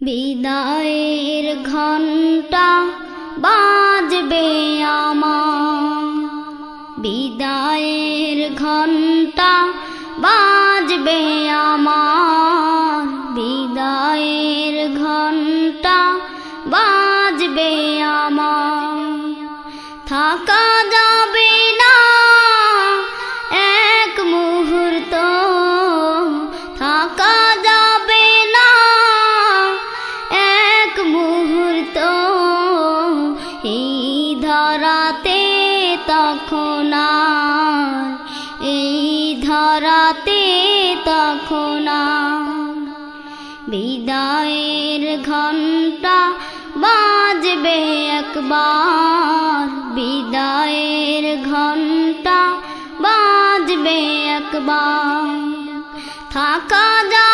বিদায়ের ঘণ্টা বাজবে আমার। বিদায়ের ঘণ্টা বাজবে আমার। বিদায়ের ঘণ্টা বাজবে আমার। থাকা ধরাতে তখন এই ধরাতে তখন বিদায়ের ঘণ্টা বাজবে একবার, বিদায়ের ঘণ্টা বাজবে একবার। থাকা যাবে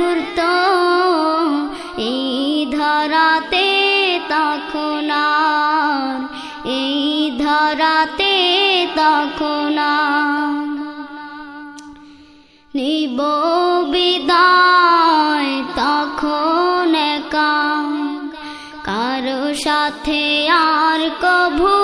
মুহূর্ত। এই ধরাতে তখন আর, এই ধরাতে তখন নিব বিদায় তখন একা, কারও সাথে আর কভু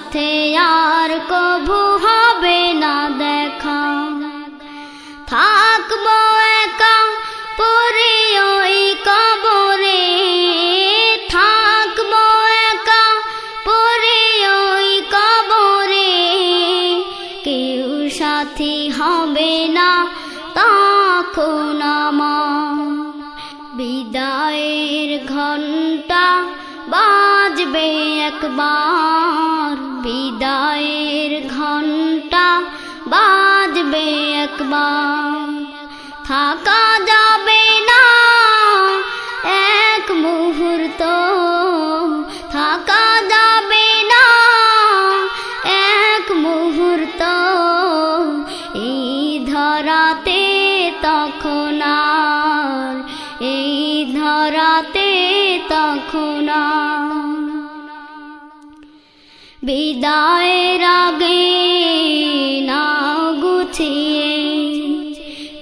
সাথে আর কভু হবে না দেখা। থাকব একা পরে ওই কবরে। থাকব একা পরে ওই কবরে। কেউ সাথী হবে না তখন বিদায়ের ঘণ্টা বাজবে একবার। বিদায়ের ঘণ্টা বাজবে একবার। থাকা যাবে না এক মুহূর্ত। থাকা যাবে না এক মুহূর্ত। এই ধরাতে তখন এই ধরাতে তখন বিদায়ের আগে না গুছিয়ে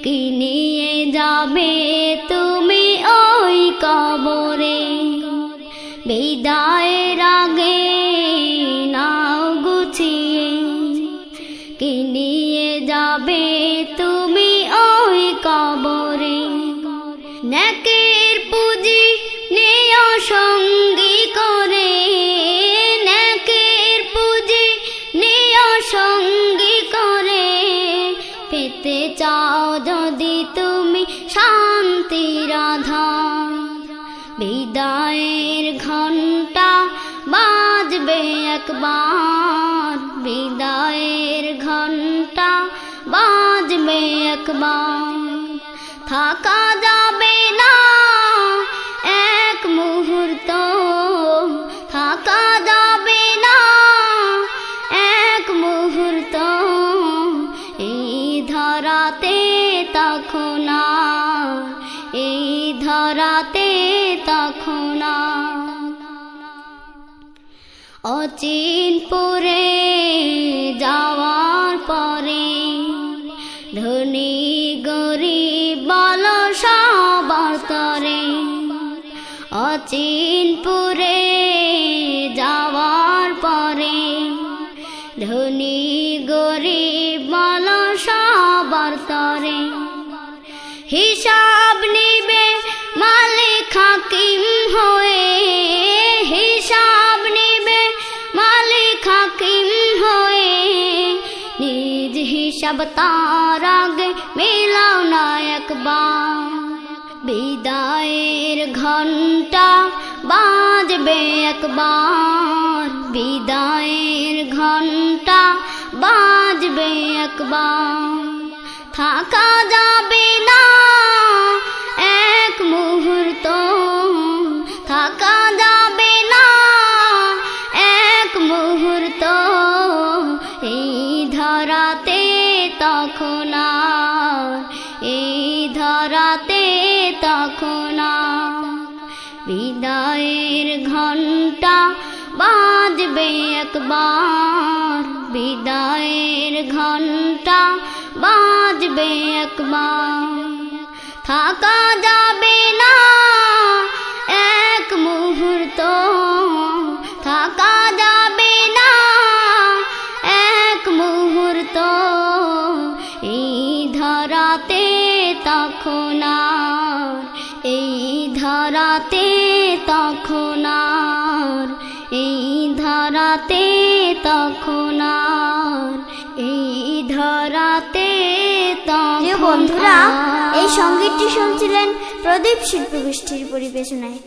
কি নিয়ে যাবে তুমি ওই কবরে? বিদায়ের আগে না গুছিয়ে কি নিয়ে যাবে তুমি পেতে চাও যদি তুমি শান্তি, রাধা। বিদায়ের ঘণ্টা বাজবে একবার। বিদায়ের ঘণ্টা বাজবে একবার। থাকা যাবে তখন এই ধরাতে তখন। অচিনপুরে যাওয়ার পরে ধনী গরিব বল সবার তরে অচিনপুরে যাওয়ার পরে ধনী গরিব বল হিসাব নিবে, মালিক হাকিম হয়ে। হিসাব নিবে, মালিক হাকিম হয়ে। নিজ হিসাব তার আগে মিলাও না একবার। বিদায়ের ঘণ্টা বাজবে একবার। বিদায়ের ঘণ্টা বাজবে একবার। থাকা যাবে ধরাতে তখন বিদায়ের ঘণ্টা বাজবে একবার। বিদায়ের ঘণ্টা বাজবে একবার। থাকা যাবে না এক মুহূর্ত। থাকা যাবে তখন এই ধরাতে তখন এই ধরাতে তখন এই ধরাতে তখন প্রিয় বন্ধুরা এই সঙ্গীতটি শুনছিলেন প্রদীপ শিল্পী গোষ্ঠীর পরিবেশনায়।